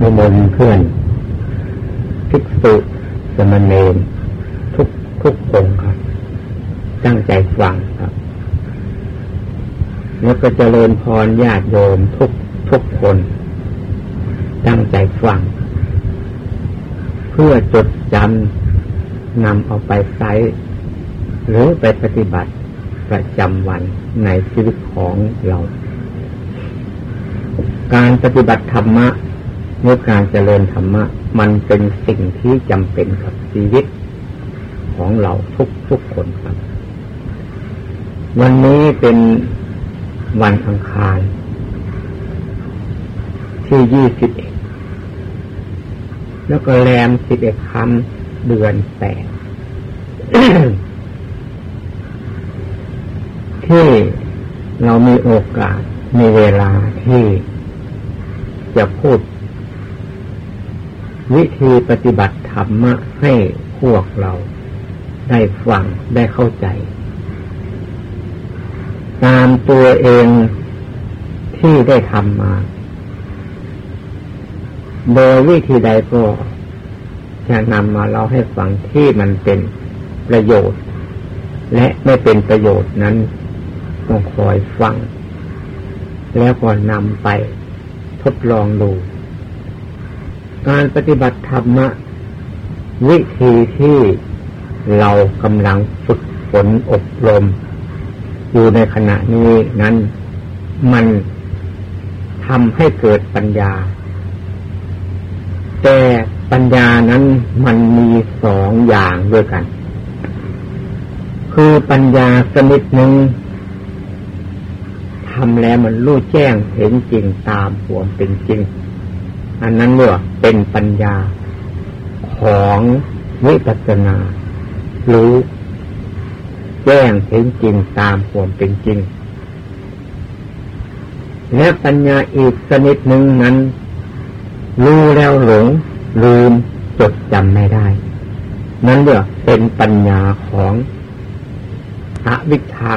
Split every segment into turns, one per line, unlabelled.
นิมนต์เพื่อนภิกษุสมณเณรทุกทุกองครับ ตั้งใจฟังครับ แล้วก็เจริญพรญาติโยมทุกทุกคน ตั้งใจฟัง เพื่อจดจำนำเอาไปใช้หรือไปปฏิบัติประจำวันในชีวิตของเรา การปฏิบัติธรรมะ หรือการเจริญธรรมะ มันเป็นสิ่งที่จำเป็นกับชีวิตของเราทุกทุกคนครับ วันนี้เป็นวันอังคารที่ยี่สิบเอ็ดแล้วก็แรมสิบเอ็ดคำเดือนแปดที่เรามีโอกาส มีเวลาที่จะพูด วิธีปฏิบัติธรรมะให้พวกเราได้ฟังได้เข้าใจ ตามตัวเองที่ได้ทำมา โดยวิธีใดก็จะนำมาเล่าให้ฟังที่มันเป็นประโยชน์ และไม่เป็นประโยชน์นั้นต้องคอยฟัง แล้วก็นำไปทดลองดู การปฏิบัติธรรมะ วิธีที่เรากำลังฝึกฝนอบรม อยู่ในขณะนี้นั้นมันทำให้เกิดปัญญา แต่ปัญญานั้นมันมีสองอย่างด้วยกัน คือปัญญาสนิดหนึ่งทำแล้วมันรู้แจ้งเห็นจริงตามหวมเป็นจริง อันนั้นเรียกว่าเป็นปัญญาของวิปัสสนา รู้แจ้งเห็นจริงตามหวามเป็นจริง และปัญญาอีกชนิดหนึ่งนั้น รู้แล้วหลง ลืมจดจำไม่ได้ นั่นเรียกเป็นปัญญาของอวิชชา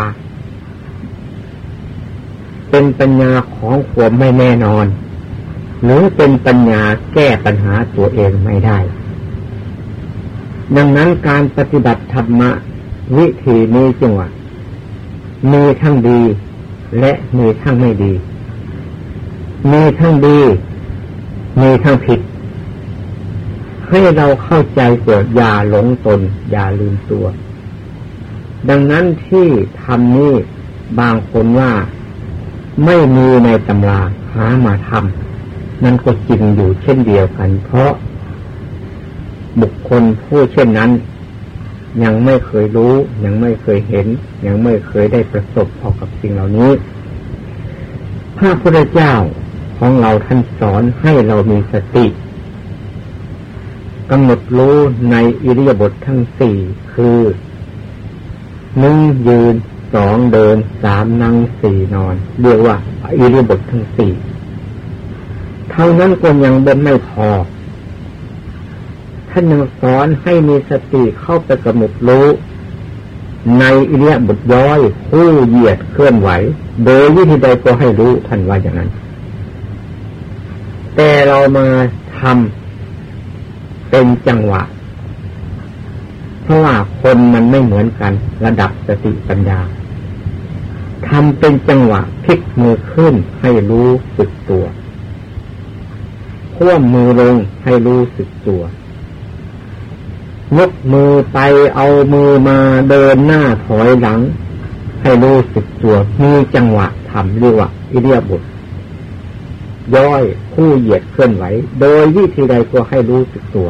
เป็นปัญญาของความไม่แน่นอน หรือเป็นปัญญาแก้ปัญหาตัวเองไม่ได้ ดังนั้นการปฏิบัติธรรมะวิธีนี้จังหวะมีทั้งดี และมีทั้งไม่ดี มีทั้งดี มีทั้งผิด ให้เราเข้าใจเกิดอย่าหลงตน อย่าลืมตัว ดังนั้นที่ทำนี้บางคนว่าไม่มีในตำราหามาทำ นั่นก็จริงอยู่เช่นเดียวกัน เพราะบุคคลผู้เช่นนั้น ยังไม่เคยรู้ ยังไม่เคยเห็น ยังไม่เคยได้ประสบพอกับสิ่งเหล่านี้ พระพุทธเจ้าของเราท่านสอนให้เรามีสติกำหนดรู้ในอิริยาบถททั้งสี่คือหนึ่งยืนสองเดินสามนั่งสี่นอน เรียกว่าอิริยาบททั้งสี่ เท่านั้นก็ยังเป็นไม่พอ ท่านยังสอนให้มีสติเข้าไปกำหนดรู้ ในอิริยาบทย้อยคู่เหยียดเคลื่อนไหว โดยวิธีใดก็ให้รู้ท่านว่าอย่างนั้น แต่เรามาทำเป็นจังหวะ เพราะว่าคนมันไม่เหมือนกันระดับสติปัญญาทำเป็นจังหวะพลิกมือขึ้นให้รู้สึกตัว พ่วมือลงให้รู้สึกตัวยกมือไปเอามือมาเดินหน้าถอยหลัง ให้รู้สึกตัวมีจังหวะทำเรียกว่าอิเดียบุตรย่อยคู่เหยียดเคลื่อนไหว โดยวิธีใดก็ให้รู้สึกตัว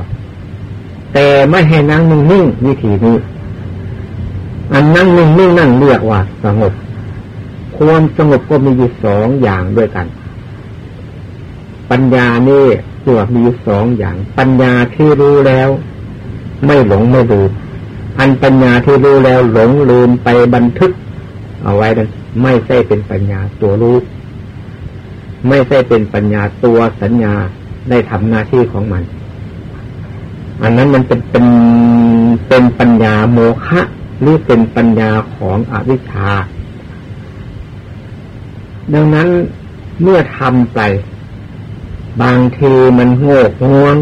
แต่ไม่ให้นั่งนิ่งๆวิธีนี้ อันนั่งนิ่งๆนั่งเรียกว่าสงบความสงบก็มีอยู่สองอย่างด้วยกัน ปัญญานี่ตัวมีอยู่สองอย่าง ปัญญาที่รู้แล้ว ไม่หลงไม่ลืมอันปัญญาที่รู้แล้วหลงลืมไปบันทึก เอาไว้นั้นไม่ใช่เป็นปัญญาตัวรู้ ไม่ใช่เป็นปัญญาตัวสัญญาได้ทำหน้าที่ของมัน อันนั้นมันเป็นเป็นเป็นปัญญาโมฆะหรือเป็นปัญญาของอวิชชา ดังนั้นเมื่อทำไป บางทีมันโง่ง่วง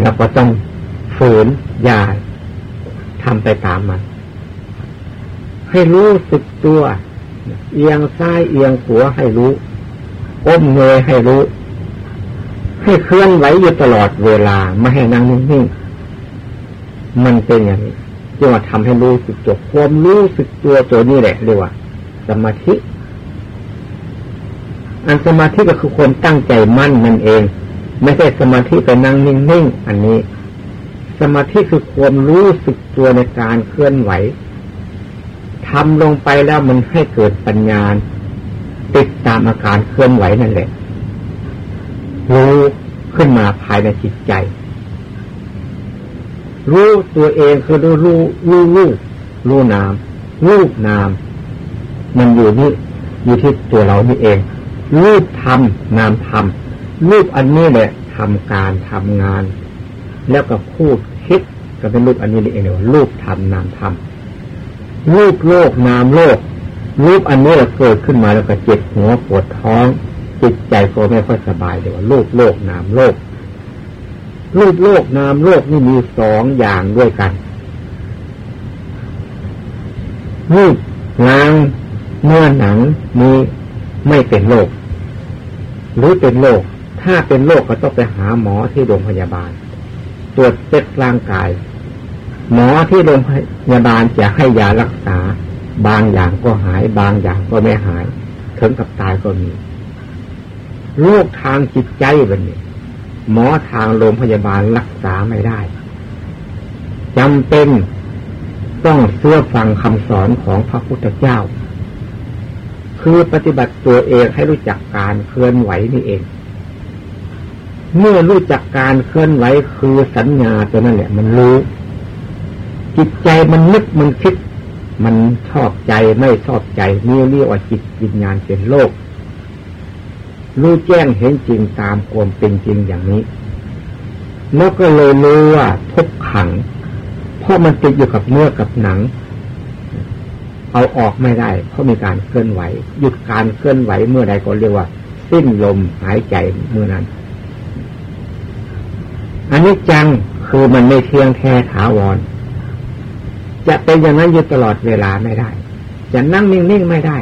เราก็ต้องฝืนยาทำไปตามมัน ให้รู้สึกตัว เอียงซ้ายเอียงขวาให้รู้อ้มเงยให้รู้ ให้เคลื่อนไหวอยู่ตลอดเวลาไม่ให้นั่งนิ่งๆมันเป็นอย่างนี้จึงว่าทำให้รู้สึกตัวความรู้สึกตัวตัวนี้แหละเรียกว่าสมาธิ อันสมาธิก็คือคนตั้งใจมั่นนั่นเอง ไม่ใช่สมาธิไปนั่งนิ่งๆอันนี้ สมาธิคือความรู้สึกตัวในการเคลื่อนไหวทำลงไปแล้วมันให้เกิดปัญญาติดตามอาการเคลื่อนไหวนั่นแหละ รู้ขึ้นมาภายในจิตใจ รู้ตัวเองคือรู้รู้รู้รู้รู้นาม รูปนาม มันอยู่นี่อยู่ที่ตัวเรานี่เอง รูปทำนามทำรูปอันนี้แหละทำการทำงาน แล้วก็พูดคิดก็เป็นรูปอันนี้เองเดียวรูปทำนามทำรูปโลกนามโลก รูปอันนี้เราเกิดขึ้นมาแล้วก็เจ็บหัวปวดท้อง จิตใจก็ไม่ค่อยสบายเดี๋ยวรูปโลกนามโลก รูปโลกนามโลกนี่มีสองอย่างด้วยกันรูปนางเนื้อหนังมี ไม่เป็นโรคหรือเป็นโรคถ้าเป็นโรคก็ต้องไปหาหมอที่โรงพยาบาล ตรวจเช็คร่างกาย หมอที่โรงพยาบาลจะให้ยารักษา บางอย่างก็หาย บางอย่างก็ไม่หายถึงกับตายก็มีโรคทางจิตใจแบบนี้ หมอทางโรงพยาบาลรักษาไม่ได้จำเป็นต้องเชื่อฟังคำสอนของพระพุทธเจ้า คือปฏิบัติตัวเองให้รู้จักการเคลื่อนไหวนี่เอง เมื่อรู้จักการเคลื่อนไหวคือสัญญาตัวนั่นแหละมันรู้ จิตใจมันนึกมันคิด มันชอบใจไม่ชอบใจนี่เรียกว่าจิตวิญญาณเป็นโลก รู้แจ้งเห็นจริงตามความเป็นจริงอย่างนี้ แล้วก็เลยรู้ว่าทุกขัง เพราะมันติดอยู่กับเนื้อกับหนัง เอาออกไม่ได้เพราะมีการเคลื่อนไหว หยุดการเคลื่อนไหวเมื่อใดก็เรียกว่า สิ้นลมหายใจเมื่อนั้นอันนี้จังคือมันไม่เที่ยงแท้ถาวร จะเป็นอย่างนั้นอยู่ตลอดเวลาไม่ได้ จะนั่งนิ่งๆไม่ได้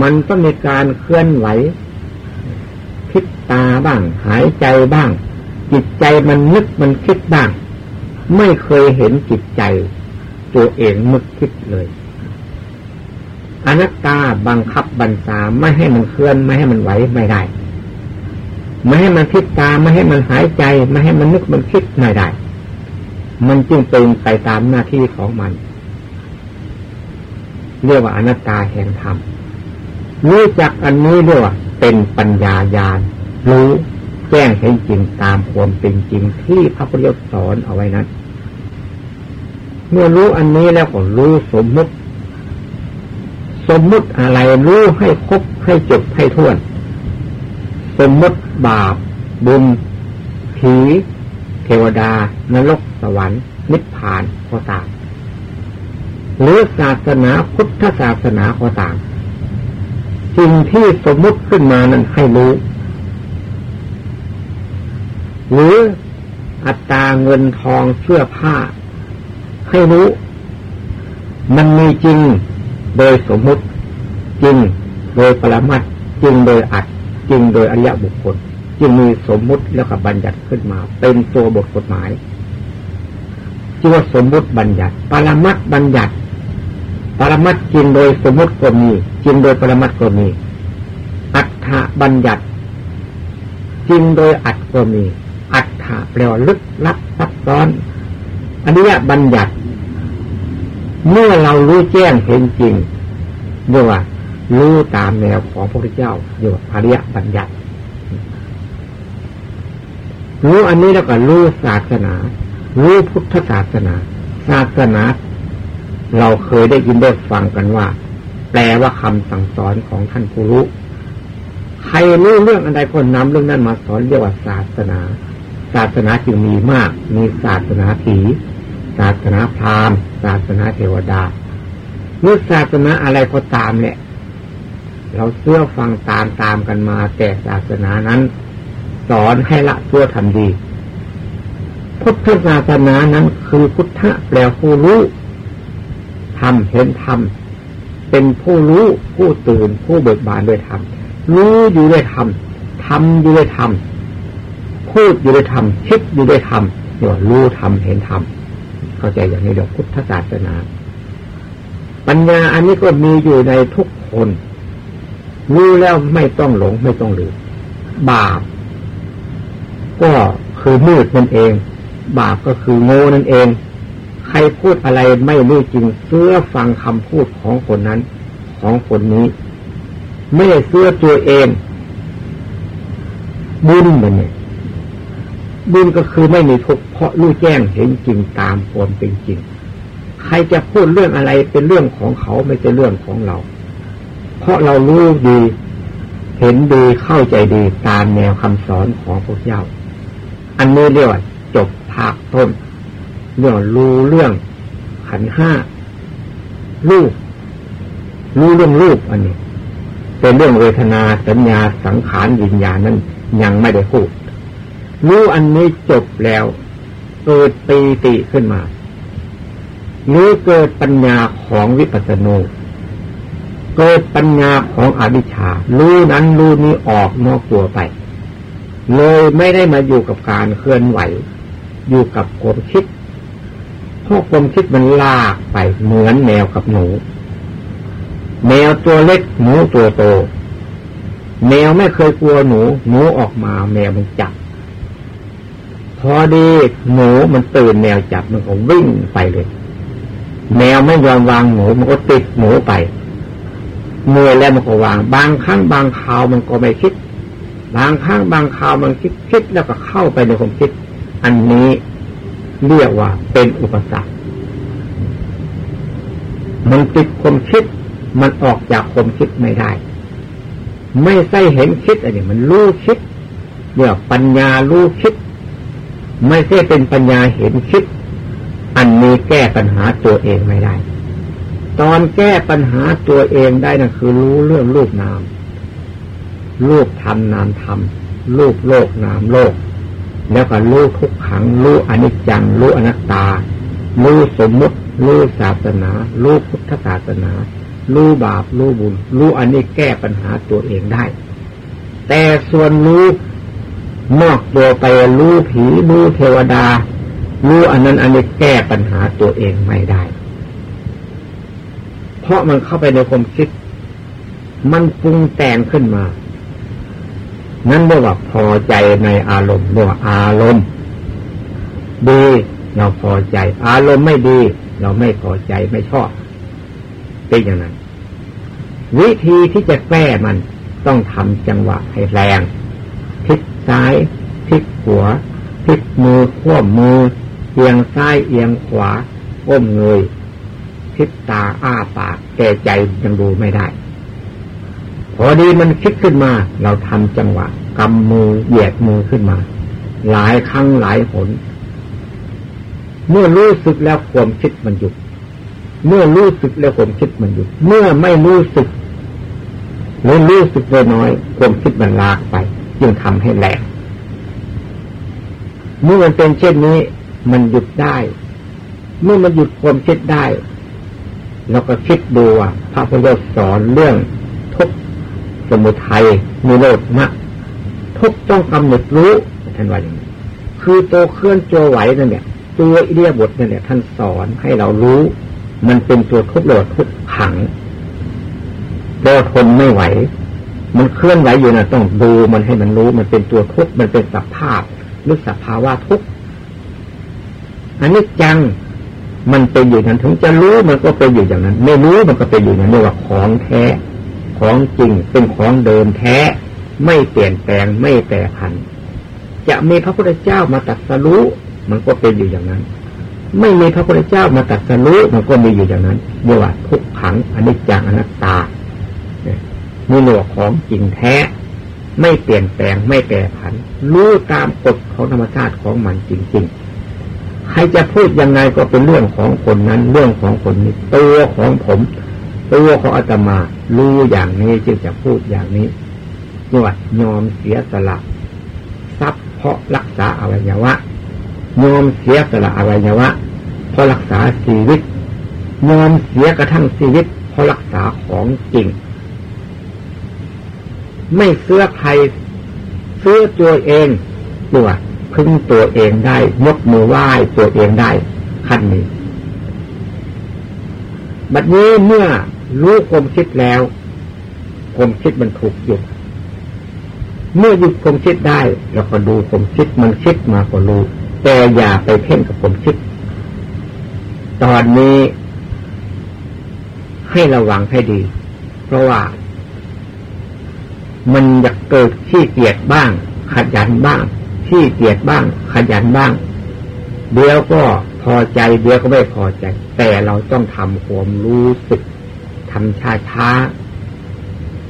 มันต้องมีการเคลื่อนไหวคิดตาบ้าง หายใจบ้าง จิตใจมันนึกมันคิดบ้าง ไม่เคยเห็นจิตใจ ตัวเองมึกคิดเลย อนัตตาบังคับบัญชาไม่ให้มันเคลื่อนไม่ให้มันไหวไม่ได้ ไม่ให้มันคิดตาไม่ให้มันหายใจ ไม่ให้มันนึกมันคิดไม่ได้ มันจึงเป็นไปตามหน้าที่ของมัน เรียกว่าอนัตตาแห่งธรรมรู้จักอันนี้เรียกว่าเป็นปัญญาญาณรู้แจ้งเห็นจริงตามความเป็นจริงที่พระพุทธเจ้าสอนเอาไว้นั้น เมื่อรู้อันนี้แล้วก็รู้สมมติ สมมุติอะไรรู้ให้ครบให้จบให้ท้วน สมมุติบาป บุญ ผี เทวดา นรกสวรรค์ นิพพานก็ตามหรือศาสนาพุทธศาสนาก็ตามสิ่งที่สมมุติขึ้นมานั้นให้รู้ หรืออัตราเงินทองเสื้อผ้า ให้รู้ มันมีจริง โดยสมมุติจริงโดยปรมัตจริงโดยอัดจริงโดยอริยบุคคลจึงมีสมมุติแล้วก็บัญญัติขึ้นมา เป็นตัวบทกฎหมายชื่อว่าสมมุติบัญญัติ ปรมัตบัญญัติ ปรมัตจริงโดยสมมุติก็มีจริงโดยปรมัตก็มี อัฏฐบัญญัติจริงโดยอัตก็มี อัฏฐแปลว่าลึกลับซับซ้อนอันนี้บัญญัติ เมื่อเรารู้แจ้งเห็นจริงเรียกว่า รู้ตามแนวของพระพุทธเจ้าเรียกว่าอริยบัญญัติรู้อันนี้แล้วก็รู้ศาสนา รู้พุทธศาสนา ศาสนา เราเคยได้ยินได้ฟังกันว่า แปลว่าคำสั่งสอนของท่านผู้รู้ ใครรู้เรื่องอะไรคนนำเรื่องนั้นมาสอนเรียกว่าศาสนา ศาสนาจึงมีมาก มีศาสนาผี ศาสนาพราหมณ์ศาสนาเทวดาเมื่อศาสนาอะไรก็ตามเนี่ย เราเชื่อฟังตามตามกันมา แต่ศาสนานั้น สอนให้ละชั่วทำดีพุทธศาสนานั้นคือพุทธะแปลผู้รู้ทำเห็นธรรมเป็นผู้รู้ผู้ตื่นผู้เบิกบานด้วยธรรมรู้อยู่ด้วยธรรมทำอยู่ด้วยธรรมพูดอยู่ด้วยธรรมคิดอยู่ด้วยธรรมเรียกว่ารู้ธรรมเห็นธรรม เข้าใจอย่างนี้เดี๋ยวพุทธศาสนา ปัญญาอันนี้ก็มีอยู่ในทุกคน รู้แล้วไม่ต้องหลงไม่ต้องลืมบาป ก็คือมืดนั่นเอง บาปก็คือโง่นั่นเอง ใครพูดอะไรไม่รู้จริงเสื้อฟังคำพูดของคนนั้น ของคนนี้ ไม่ได้เสื้อตัวเองบุญมันเนี่ย บุญก็คือไม่มีทุกข์เพราะรู้แจ้งเห็นจริงตามความเป็นจริง ใครจะพูดเรื่องอะไรเป็นเรื่องของเขาไม่ใช่เรื่องของเรา เพราะเรารู้ดี เห็นดีเข้าใจดีตามแนวคำสอนของพระเจ้า อันนี้เรียกว่าจบภาคต้นเรื่องรู้เรื่องขันห้ารูปรู้เรื่องรูปอันนี้ เป็นเรื่องเวทนาสัญญาสังขารวิญญาณนั้นยังไม่ได้พูด รู้อันนี้จบแล้ว เกิดปีติขึ้นมา หรือเกิดปัญญาของวิปัสสนูเกิดปัญญาของอวิชชารู้นั้นรู้นี้ออกนอกตัวไป เลยไม่ได้มาอยู่กับการเคลื่อนไหว อยู่กับความคิดเพราะความคิดมันลากไปเหมือนแมวกับหนู แมวตัวเล็กหนูตัวโต แมวไม่เคยกลัวหนู หนูออกมา แมวมันจับ พอดีหนูมันตื่นแมวจับมันก็วิ่งไปเลย แมวไม่ยอมวางหนูมันก็ติดหนูไปเมื่อแล้วมันก็วาง บางครั้งบางคราวมันก็ไม่คิด บางครั้งบางคราวมันคิดคิดแล้วก็เข้าไปในความคิด อันนี้เรียกว่าเป็นอุปสรรค มันติดความคิด มันออกจากความคิดไม่ได้ ไม่ใช่เห็นคิดอันนี้มันรู้คิดเรียกปัญญารู้คิด ไม่ใช่เป็นปัญญาเห็นคิด อันนี้แก้ปัญหาตัวเองไม่ได้ ตอนแก้ปัญหาตัวเองได้นั่นคือรู้เรื่องรูปนามรูปธรรมนามธรรมรูปโลกนามโลก แล้วก็รู้ทุกขังรู้อนิจจังรู้อนัตตา รู้สมมุติรู้ศาสนา รู้พุทธศาสนา รู้บาปรู้บุญ รู้อันนี้แก้ปัญหาตัวเองได้ แต่ส่วนรู้ นอกตัวไปรู้ผีรู้เทวดา รู้อันนั้นอันนี้แก้ปัญหาตัวเองไม่ได้ เพราะมันเข้าไปในความคิด มันปรุงแต่งขึ้นมา นั่นเรียกว่าพอใจในอารมณ์เรียกว่าอารมณ์ดีเราพอใจ อารมณ์ไม่ดี เราไม่พอใจไม่ชอบเป็นอย่างนั้น วิธีที่จะแก้มันต้องทำจังหวะให้แรง ซ้ายพลิกหัวพลิกมือขว้มมือ เอียงซ้ายเอียงขวาก้มเงยพลิกตาอ้าปากแก่ใจยังดูไม่ได้ พอดีมันคิดขึ้นมา เราทำจังหวะกำมือเหยียดมือขึ้นมา หลายครั้งหลายหน เมื่อรู้สึกแล้วความคิดมันหยุด เมื่อรู้สึกแล้วความคิดมันหยุด เมื่อไม่รู้สึกหรือรู้สึกน้อยความคิดมันลากไป จึงทำให้แหลกเมื่อมันเป็นเช่นนี้ มันหยุดได้ เมื่อมันหยุดความคิดได้เราก็คิดดูว่าพระพุทธเจ้าสอนเรื่องทุกสมุทัยมีโลดมะทุกต้องกำหนดรู้ท่านว่าอย่างนี้คือตัวเคลื่อนตัวไหวนั่นเนี่ยตัวอิเดียบทนั่นเนี่ยท่านสอนให้เรารู้ มันเป็นตัวทุกโลดทุกขังตัวทนไม่ไหว มันเคลื่อนไหวอยู่นะต้องดูมันให้มันรู้มันเป็นตัวทุกมันเป็นสภาพหรือสภาวะทุกอันนี้จังมันเป็นอยู่นั้นถึงจะรู้มันก็เป็นอยู่อย่างนั้น ไม่รู้มันก็เป็นอยู่อย่างนี้ว่าของแท้ ของจริงเป็นของเดิมแท้ ไม่เปลี่ยนแปลงไม่แปรผัน จะมีพระพุทธเจ้ามาตัดสรู้มันก็เป็นอยู่อย่างนั้น ไม่มีพระพุทธเจ้ามาตัดสรู้มันก็มีอยู่อย่างนั้นเรียกว่าทุกขังอนิจจังอนัตตา มีหนวกของจริงแท้ ไม่เปลี่ยนแปลงไม่แปรผัน รู้ตามกฎของธรรมชาติของมันจริง ๆ ใครจะพูดยังไงก็เป็นเรื่องของคนนั้น เรื่องของคนนี้ตัวของผมตัวของอาตมารู้อย่างนี้จึงจะพูดอย่างนี้นวดยอมเสียสละทรัพย์เพราะรักษาอวัยวะยอมเสียสละอวัยวะเพราะรักษาชีวิตยอมเสียกระทั่งชีวิตเพราะรักษาของจริง ไม่เสื้อใครเสื้อตัวเองตัวพึ่งตัวเองได้ยกมือไหว้ตัวเองได้ขั้นนี้บัดนี้เมื่อรู้ความคิดแล้วความคิดมันถูกหยุด เมื่อหยุดความคิดได้เราก็ดูความคิดมันคิดมาก็รู้แต่อย่าไปเพ่งกับความคิด ตอนนี้ให้ระวังให้ดี เพราะว่า มันจะเกิดขี้เกียจบ้าง ขยันบ้างขี้เกียจบ้าง ขยันบ้าง เดี๋ยวก็พอใจ เดี๋ยวก็ไม่พอใจ แต่เราต้องทำความรู้สึกทำช้าช้า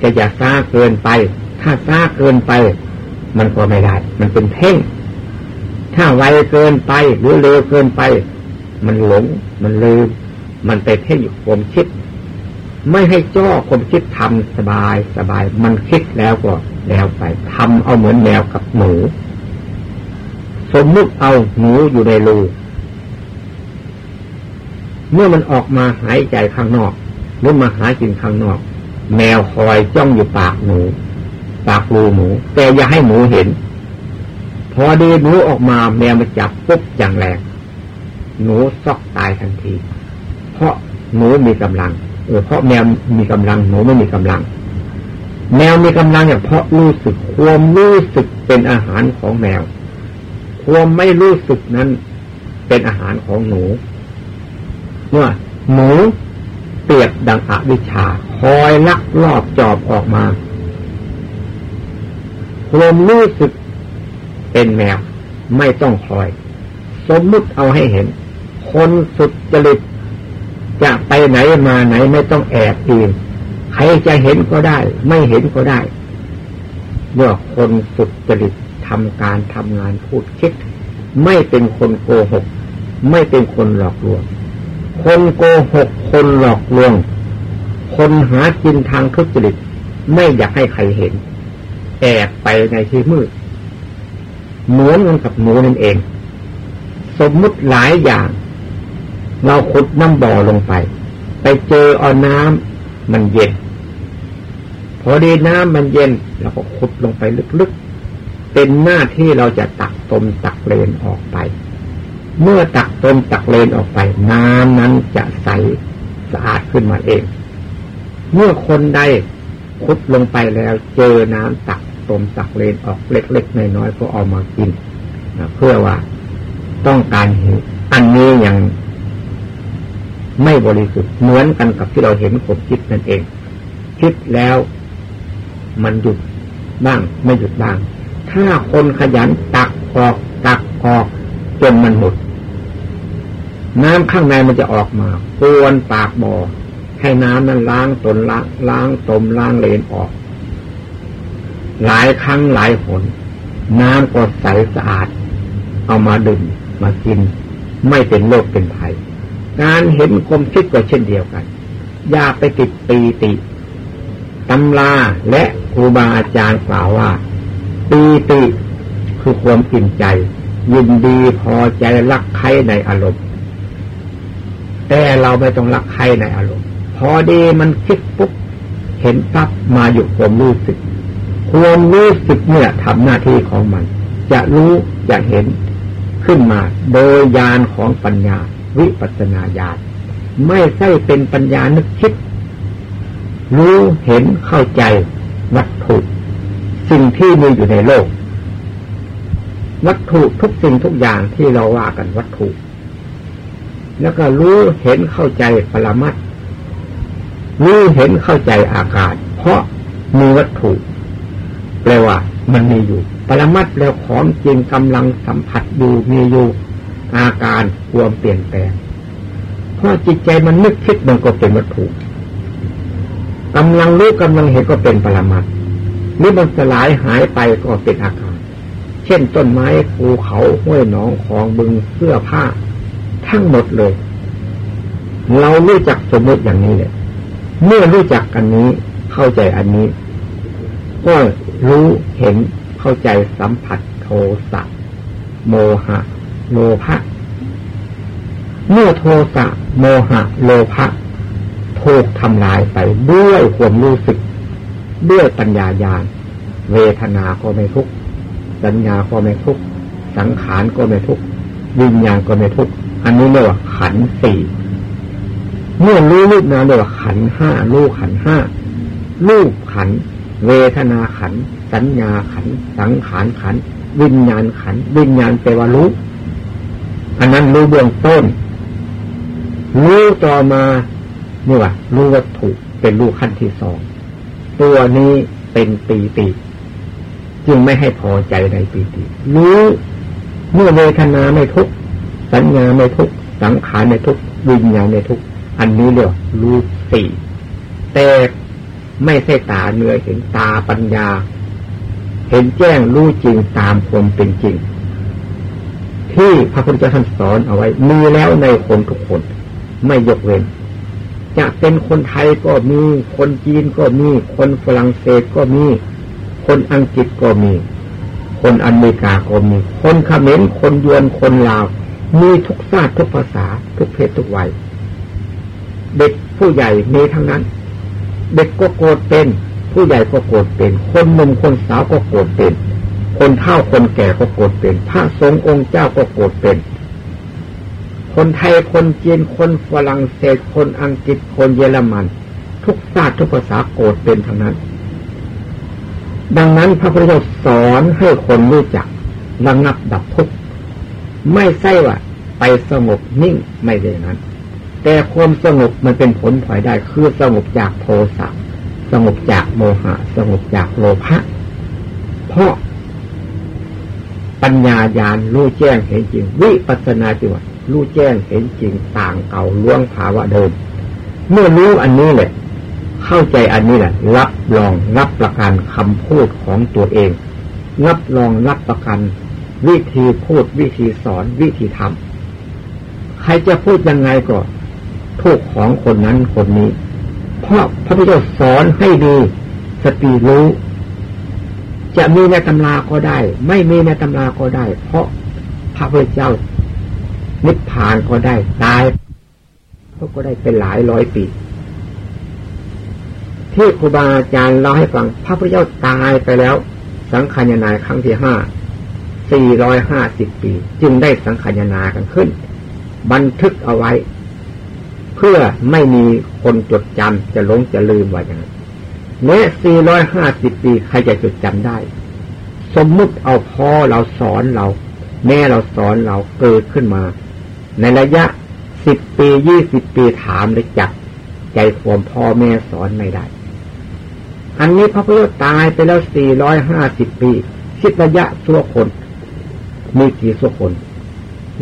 จะอย่าซ่าเกินไป ถ้าซ่าเกินไป มันก็ไม่ได้ มันเป็นเพ่ง ถ้าไวเกินไปหรือเร็วเกินไป มันหลง มันลืม มันไปเพ่งอยู่ความคิด ไม่ให้จ้อความคิดทำสบายสบาย มันคิดแล้วก็แล้วไปทำเอาเหมือนแมวกับหนูสมมุติเอาหนูอยู่ในรูเมื่อมันออกมาหายใจข้างนอก หรือมาหากินข้างนอก แมวคอยจ้องอยู่ปากหนู ปากรูหนู แต่อย่าให้หนูเห็น พอดีหนูออกมาแมวมาจับปุ๊บอย่างแรงหนูซอกตายทันที เพราะหนูมีกำลัง เออเพราะแมวมีกำลังหนูไม่มีกำลัง แมวมีกำลังเนี่ยเพราะรู้สึกความรู้สึกเป็นอาหารของแมวความไม่รู้สึกนั้นเป็นอาหารของหนูเมื่อหนูเปียกดังอวิชชาคอยลักลอบจอบออกมาความรู้สึกเป็นแมวไม่ต้องคอย สมมุติเอาให้เห็น คนสุดจริต จะไปไหนมาไหนไม่ต้องแอบอิงใครจะเห็นก็ได้ ไม่เห็นก็ได้เมื่อคนสุดจริตทำการทำงานพูดคิด ไม่เป็นคนโกหก ไม่เป็นคนหลอกลวง คนโกหก คนหลอกลวง คนหากินทางทุจริต ไม่อยากให้ใครเห็น แอบไปในที่มืดเหมือนกันกับหนูนั่นเอง สมมุติหลายอย่าง เราขุดน้ำบ่อลงไป ไปเจอเอาน้ำมันเย็น พอดีน้ำมันเย็นเราก็ขุดลงไปลึกๆ เป็นหน้าที่เราจะตักตมตักเลนออกไป เมื่อตักตมตักเลนออกไป น้ำนั้นจะใสสะอาดขึ้นมาเอง เมื่อคนใดคุดลงไปแล้ว เจอน้ำตักตมตักเลนออกเล็กๆน้อยๆก็เอามากินนะเพื่อว่าต้องการเห็นอันนี้อยัง ไม่บริสุทธิ์เหมือนกันกับที่เราเห็นขบคิดนั่นเอง คิดแล้วมันหยุดบ้าง ไม่หยุดบ้าง ถ้าคนขยันตักออกตักออกจนมันหมด น้ำข้างในมันจะออกมากวนปากบ่อให้น้ำนั้นล้างตนล้างล้างตมล้างเลนออก หลายครั้งหลายหนน้ำก็ใสสะอาด เอามาดื่มมากิน ไม่เป็นโรคเป็นภัย การเห็นคมคิดก็เช่นเดียวกัน อย่าไปติดปีติตำลาและครูบาอาจารย์กล่าวว่า ปีติคือความอิ่มใจ ยินดีพอใจรักใครในอารมณ์ แต่เราไม่ต้องรักใครในอารมณ์ พอดีมันคิดปุ๊บเห็นปั๊บมาอยู่ความรู้สึก ความรู้สึกเนี่ยทำหน้าที่ของมัน จะรู้จะเห็นขึ้นมาโดยญาณของปัญญา วิปัสนาญาณไม่ใช่เป็นปัญญานึกคิด รู้เห็นเข้าใจวัตถุสิ่งที่มีอยู่ในโลก วัตถุทุกสิ่งทุกอย่างที่เราว่ากันวัตถุ แล้วก็รู้เห็นเข้าใจปรมัตรู้เห็นเข้าใจอากาศเพราะมีวัตถุแปลว่า มันมีอยู่ ปรมัตแล้วของจริงกำลังสัมผัสอยู่มีอยู่ อาการความเปลี่ยนแปลงเพราะจิตใจมันนึกคิดมันก็เป็นวัตถุกำลังรู้กำลังเห็นก็เป็นปรมัตหรือมันสลายหายไปก็เป็นอาการ เช่นต้นไม้ภูเขาห้วยหนองของบึงเสื้อผ้า ทั้งหมดเลย เรารู้จักสมมติอย่างนี้เลยเมื่อรู้จักอันนี้เข้าใจอันนี้ ก็รู้เห็นเข้าใจสัมผัสโทสะโมหะ โลภะเมื่อโทสะโมหะ โลภะถูกทำลายไปด้วยความรู้สึก ด้วยปัญญาญาณเวทนาก็ไม่ทุกสัญญาก็ไม่ทุกสังขารก็ไม่ทุกวิญญาณก็ไม่ทุกอันนี้เรียกว่าขันสี่เมื่อรู้รูปนามเรียกว่าขันห้ารูปขันห้ารูปขัน เวทนาขัน สัญญาขัน สังขารขัน วิญญาณขัน วิญญาณแปลว่ารู้ อันนั้นรู้เบื้องต้น รู้ต่อมานี่ว่ารู้วัตถุเป็นรู้ขั้นที่สอง ตัวนี้เป็นปีติจึงไม่ให้พอใจในปีติรู้เมื่อเวทนาไม่ทุกสัญญาไม่ทุกสังขารไม่ทุกวิญญาณไม่ทุกอันนี้เรียกรู้สี่แต่ไม่ใช่ตาเนื้อเห็นตาปัญญา เห็นแจ้งรู้จริงตามความเป็นจริง ที่พระพุทธเจ้าท่านสอนเอาไว้ มีแล้วในคนทุกคน ไม่ยกเว้นจะเป็นคนไทยก็มี คนจีนก็มี คนฝรั่งเศสก็มี คนอังกฤษก็มี คนอเมริกาก็มี คนเขมรคนยวนคนลาว มีทุกชาติทุกภาษา ทุกเพศทุกวัย เด็กผู้ใหญ่มีทั้งนั้น เด็กก็โกรธเป็น ผู้ใหญ่ก็โกรธเป็น คนหนุ่มคนสาวก็โกรธเป็น คนเฒ่าคนแก่ก็โกรธเป็น พระสงฆ์องค์เจ้าก็โกรธเป็น คนไทยคนจีนคนฝรั่งเศสคนอังกฤษคนเยอรมัน ทุกชาติทุกภาษาโกรธเป็นทั้งนั้น ดังนั้นพระพุทธเจ้าสอนให้คนรู้จักระงับดับทุกข์ไม่ใช่ว่าไปสงบนิ่งไม่ได้นั้น แต่ความสงบมันเป็นผลพลอยได้คือสงบจากโทสะสงบจากโมหะ สงบจากโลภะเพราะ ปัญญาญาณรู้แจ้งเห็นจริง วิปัสนาจิวรู้แจ้งเห็นจริงต่างเก่าล่วงภาวะเดิม เมื่อรู้อันนี้แหละเข้าใจอันนี้แหละรับรองรับประกันคำพูดของตัวเอง รับรองรับประกัน วิธีพูดวิธีสอนวิธีทำใครจะพูดยังไงก็ทุกของคนนั้นคนนี้ เพราะพระพุทธเจ้าสอนให้ดีสติรู้ จะมีในตำราก็ได้ ไม่มีในตำราก็ได้ เพราะพระพุทธเจ้า นิพพานก็ได้ตายก็ได้เป็นหลายร้อยปี ที่ครูบาอาจารย์เล่าให้ฟังพระพุทธเจ้าตายไปแล้ว สังขารนายครั้งที่ห้าสี่ร้อยห้าสิบปี จึงได้สังขารนากันขึ้น บันทึกเอาไว้ เพื่อไม่มีคนจดจำจะหลงจะลืมว่าอย่างนั้น แม้450ปีใครจะจดจำได้ สมมุติเอาพ่อเราสอนเรา แม่เราสอนเราเกิดขึ้นมา ในระยะสิบปียี่สิบปีถามเลยจับใจความพ่อแม่สอนไม่ได้ อันนี้พระพุทธตายไปแล้วสี่ร้อยห้าสิบปี คิดระยะชั่วคน มีกี่ชั่วคน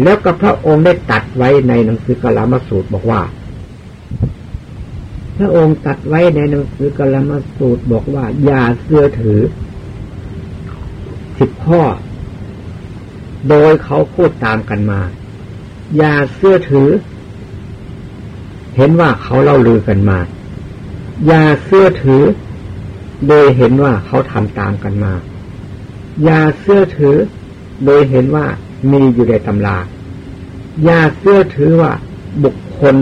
แล้วก็พระองค์ได้ตัดไว้ในหนังสือกลามสูตรบอกว่า พระองค์ตัดไว้ในหนังสือกลมสูตรบอกว่า อย่าเสื่อถือสิบข้อ โดยเขาพูดตามกันมา อย่าเสื่อถือ เห็นว่าเขาเล่าลือกันมา อย่าเสื่อถือ โดยเห็นว่าเขาทำตามกันมา อย่าเสื่อถือ โดยเห็นว่ามีอยู่ในตำราอย่าเสื่อถือว่าบุคคล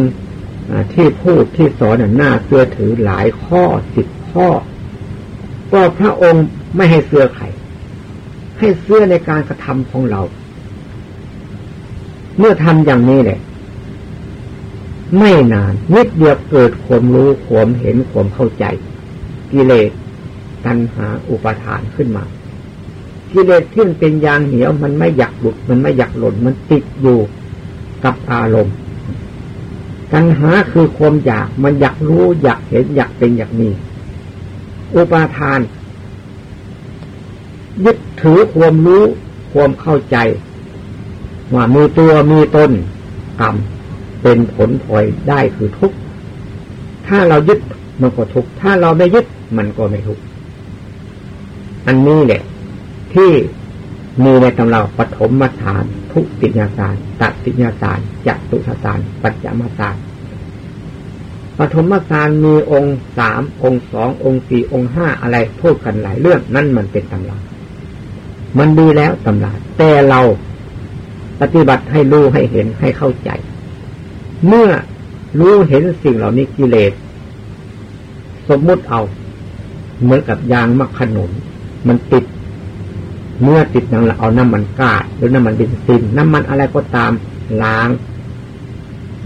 ที่พูดที่สอนน่าเสื่อถือหลายข้อสิบข้อ ก็พระองค์ไม่ให้เสื่อใครให้เสื่อในการกระทำของเรา เมื่อทำอย่างนี้แหละไม่นานนิดเดียวเกิดความรู้ความเห็นความเข้าใจ กิเลสตัณหาอุปาทานขึ้นมากิเลสที่มันเป็นยางเหนียวมันไม่อยากหลุดมันไม่อยากหล่นมันติดอยู่กับอารมณ์ ตัณหาคือความอยากมันอยากรู้อยากเห็นอยากเป็นอยากมี อุปาทาน ยึดถือความรู้ความเข้าใจ ว่ามีตัวมีตนกรรมเป็นผลพลอยได้คือทุกข์ถ้าเรายึดมันก็ทุกข์ถ้าเราไม่ยึดมันก็ไม่ทุกข์อันนี้แหละที่มีในตำราปฐมมาฐาน ทุติยาสารตัติยาสารจัตุสารปัจจมาสารปฐมฌานมีองค์สามองค์สององค์สี่องค์ห้าอะไรพูดกันหลายเรื่องนั่นมันเป็นตำรา มันดีแล้วตำรา แต่เราปฏิบัติให้รู้ให้เห็นให้เข้าใจ เมื่อรู้เห็นสิ่งเหล่านี้กิเลส สมมุติเอา เหมือนกับยางมะขนุนมันติด เมื่อติดนั่นเราเอาน้ำมันกาดหรือน้ำมันเบนซินน้ำมันอะไรก็ตามล้าง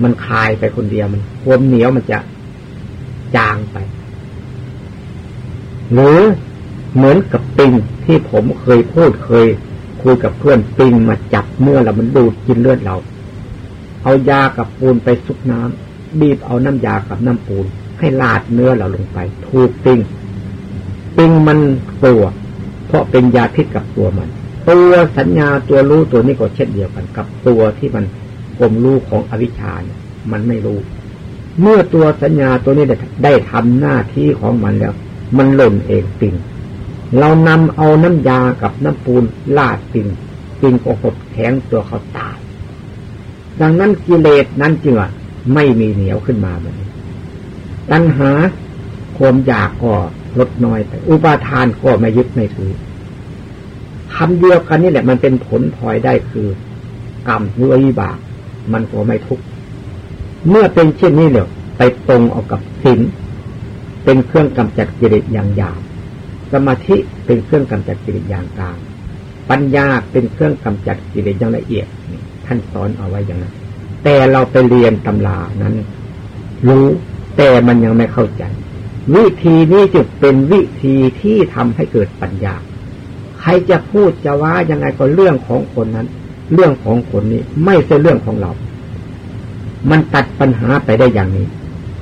มันคายไปคนเดียวมันความเหนียวมันจะจางไป หรือเหมือนกับปิงที่ผมเคยพูดเคย คุยกับเพื่อนปิงมาจับเมื่อเรามันดูดกินเลือดเรา เอายากับปูนไปซุกน้ำบีบเอาน้ำยากับน้ำปูน ให้ลาดเนื้อเราลงไป ถูกปิงปิงมันกลัว ราะเป็นยาพิษกับตัวมัน ตัวสัญญาตัวรู้ตัวนี้ก็เช่นเดียวกันกับตัวที่มันกลมรู้ของอวิชชาเนี่ยมันไม่รู้ เมื่อตัวสัญญาตัวนี้ได้ได้ทำหน้าที่ของมันแล้ว มันหล่นเองปิ่งเรานำเอาน้ำยากับน้ำปูนลาดปิ่งปิ่งก็หดแข็งตัวเขาตายดังนั้นกิเลสนั้นจึงอะไม่มีเหนียวขึ้นมาเหมือนตัณหาความอยากก็ ลดน้อยไป อุปาทานก็ไม่ยึดไม่ถือคำเดียวกันนี่แหละมันเป็นผลพลอยได้คือ กรรมหรือวิบาก มันก็ไม่ทุกข์เมื่อเป็นเช่นนี้เนี่ยไปตรงออกกับศีลเป็นเครื่องกำจัดกิเลสอย่างหยาบสมาธิเป็นเครื่องกำจัดกิเลสอย่างกลาง ปัญญาเป็นเครื่องกำจัดกิเลสอย่างละเอียดท่านสอนเอาไว้อย่างนั้น แต่เราไปเรียนตำรานั้น รู้แต่มันยังไม่เข้าใจ วิธีนี้จึงเป็นวิธีที่ทำให้เกิดปัญญา ใครจะพูดจะว่ายังไงก็เรื่องของคนนั้น เรื่องของคนนี้ไม่ใช่เรื่องของเรา มันตัดปัญหาไปได้อย่างนี้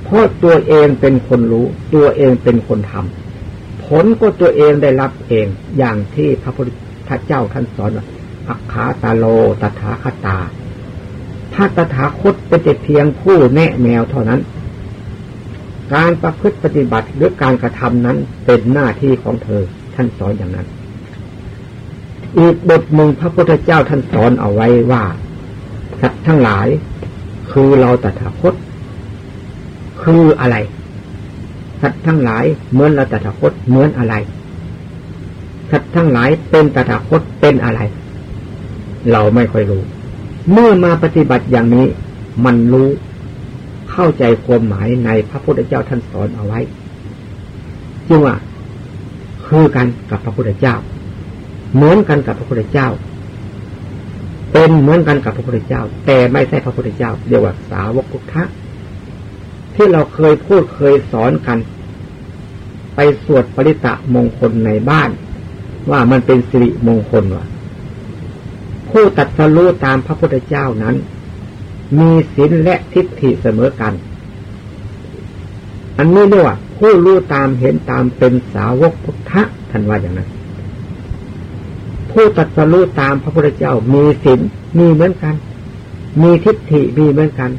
เพราะตัวเองเป็นคนรู้ ตัวเองเป็นคนทำผลก็ตัวเองได้รับเองอย่างที่พระพุทธเจ้าท่านสอนว่าอัคขาตาโลตถาคตาถ้าตถาคตเป็นแต่เพียงผู้แนะแนวเท่านั้น การประพฤติปฏิบัติหรือการกระทำนั้นเป็นหน้าที่ของเธอ ท่านสอนอย่างนั้น อีกบทหนึ่งพระพุทธเจ้าท่านสอนเอาไว้ว่าสัตว์ทั้งหลาย คือเราตถาคต คืออะไรสัตว์ทั้งหลายเหมือนเราตถาคตเหมือนอะไรสัตว์ทั้งหลายเป็นตถาคตเป็นอะไร เราไม่ค่อยรู้ เมื่อมาปฏิบัติอย่างนี้ มันรู้ เข้าใจความหมายในพระพุทธเจ้าท่านสอนเอาไว้จึงว่าคือกันกับพระพุทธเจ้า เหมือนกันกับพระพุทธเจ้า เป็นเหมือนกันกับพระพุทธเจ้า แต่ไม่ใช่พระพุทธเจ้าเรียกว่าสาวกพุทธะที่เราเคยพูดเคยสอนกัน ไปสวดปริตะมงคลในบ้าน ว่ามันเป็นสิริมงคลว่ะผู้ตัดสรู้ตามพระพุทธเจ้านั้น มีศีลและทิฏฐิเสมอกัน อันนี้เรียกว่าผู้รู้ตามเห็นตามเป็นสาวกพุทธะท่านว่าอย่างนั้น ผู้ตัดสรู้ตามพระพุทธเจ้ามีศีลมีเหมือนกัน มีทิฏฐิมีเหมือนกัน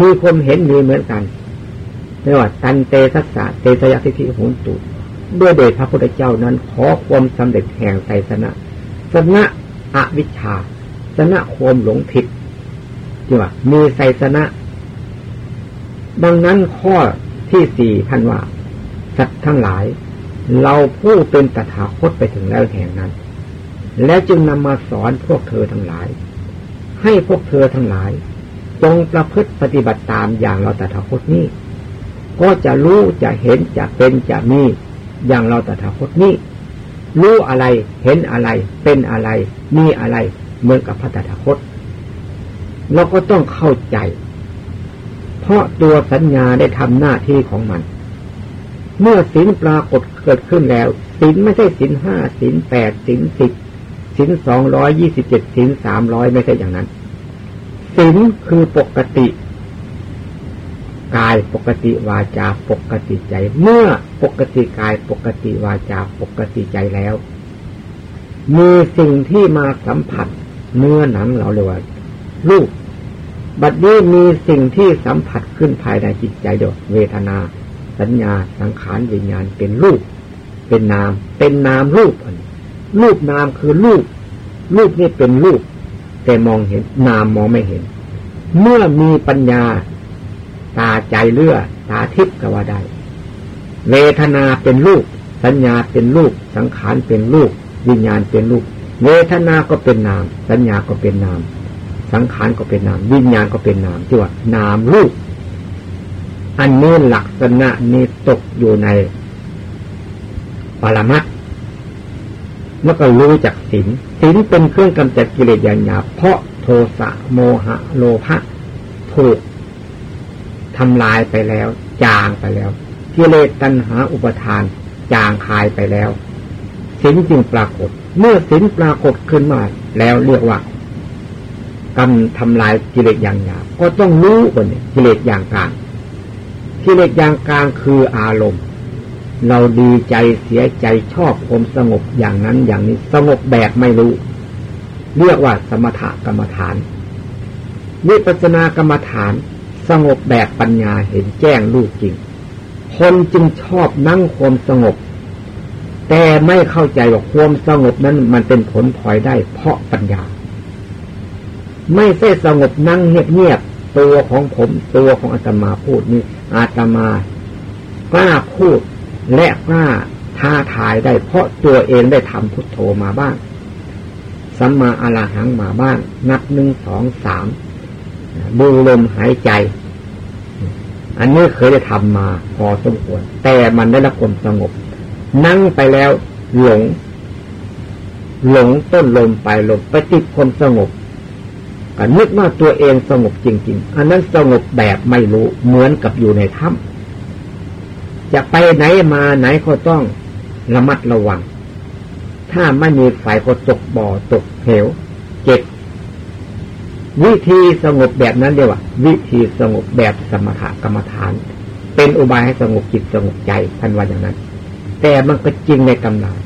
มีความเห็นมีเหมือนกันเรียกว่าตันเตสัสสะเตสยทิฏฐิหุนตุด้วยเดชพระพุทธเจ้านั้น ขอความสำเร็จแห่งไตรสนะสนะอวิชชาสนะความหลงผิด จีว่ามีไสสนะ ดังนั้นข้อที่สี่ท่านว่าสัตว์ทั้งหลาย เราผู้เป็นตถาคตไปถึงแล้วแห่งนั้น และจึงนำมาสอนพวกเธอทั้งหลาย ให้พวกเธอทั้งหลาย จงประพฤติปฏิบัติตามอย่างเราตถาคตนี้ ก็จะรู้จะเห็นจะเป็นจะมีอย่างเราตถาคตนี้ รู้อะไรเห็นอะไรเป็นอะไร มีอะไรเหมือนกับพระตถาคต เราก็ต้องเข้าใจ เพราะตัวสัญญาได้ทำหน้าที่ของมัน เมื่อสินปรากฏเกิดขึ้นแล้วสินไม่ใช่สินห้าสินแปดสินสิบสินสองร้อยยี่สิบเจ็ดสินสามร้อยไม่ใช่อย่างนั้นสินคือปกติ กายปกติวาจาปกติใจ เมื่อปกติกายปกติวาจาปกติใจแล้วมีสิ่งที่มาสัมผัสเนื้อหนังเราเลยว่า รูป บัดนี้มีสิ่งที่สัมผัสขึ้นภายในจิตใจเดียวเวทนา สัญญา สังขารวิญญาณเป็นรูป เป็นนาม เป็นนามรูปรูปนามคือรูป รูปนี่เป็นรูป แต่มองเห็นนามมองไม่เห็น เมื่อมีปัญญา ตาใจเลือตาทิพย์ก็ว่าได้เวทนาเป็นลูกสัญญาเป็นลูกสังขารเป็นลูกวิญญาณเป็นลูกเวทนาก็เป็นนาม สัญญาก็เป็นนาม สังขารก็เป็นนาม วิญญาณก็เป็นนามที่ว่านามลูกอันนี้ลักษณะนี้ตกอยู่ในปรมัตแล้วก็รู้จักศีลศีลเป็นเครื่องกำจัดกิเลสอย่างหยาบเพราะโทสะโมหะ โลภะถูกทำลายไปแล้ว จางไปแล้วกิเลสตัณหาอุปทาน จางคายไปแล้วศีลจึงปรากฏ เมื่อศีลปรากฏขึ้นมา แล้วเรียกว่า กำทำลายกิเลสอย่างหยาบก็ต้องรู้ก่อนกิเลสอย่างกลางกิเลสอย่างกลางคืออารมณ์ เราดีใจเสียใจชอบความสงบอย่างนั้นอย่างนี้สงบแบบไม่รู้ เรียกว่าสมถกรรมฐานวิปัสสนากรรมฐานสงบแบบปัญญาเห็นแจ้งรู้จริง คนจึงชอบนั่งความสงบ แต่ไม่เข้าใจว่าความสงบนั้นมันเป็นผลพลอยได้เพราะปัญญา ไม่ใช่สงบนั่งเงียบๆตัวของผมตัวของอาตมาพูดนี่อาตมากล้าพูดและกล้าท้าทายได้ เพราะตัวเองได้ทำพุทโธมาบ้างสัมมาอรหังมาบ้าง นับหนึ่งสองสามดูลมหายใจ อันนี้เคยได้ทำมา พอสมควร แต่มันได้รับความสงบ นั่งไปแล้วหลง หลงต้นลมไปลมไปติดความสงบ นึกว่าตัวเองสงบจริง ๆ อันนั้นสงบแบบไม่รู้เหมือนกับอยู่ในถ้ำจะไปไหนมาไหนก็ต้องระมัดระวัง ถ้าไม่มีไฟก็ตกบ่อตกเหวเจ็บวิธีสงบแบบนั้นเรียววิธีสงบแบบสมถกรรมฐาน เป็นอุบายให้สงบจิตสงบใจทันวันอย่างนั้น แต่มันก็จริงในตำนาน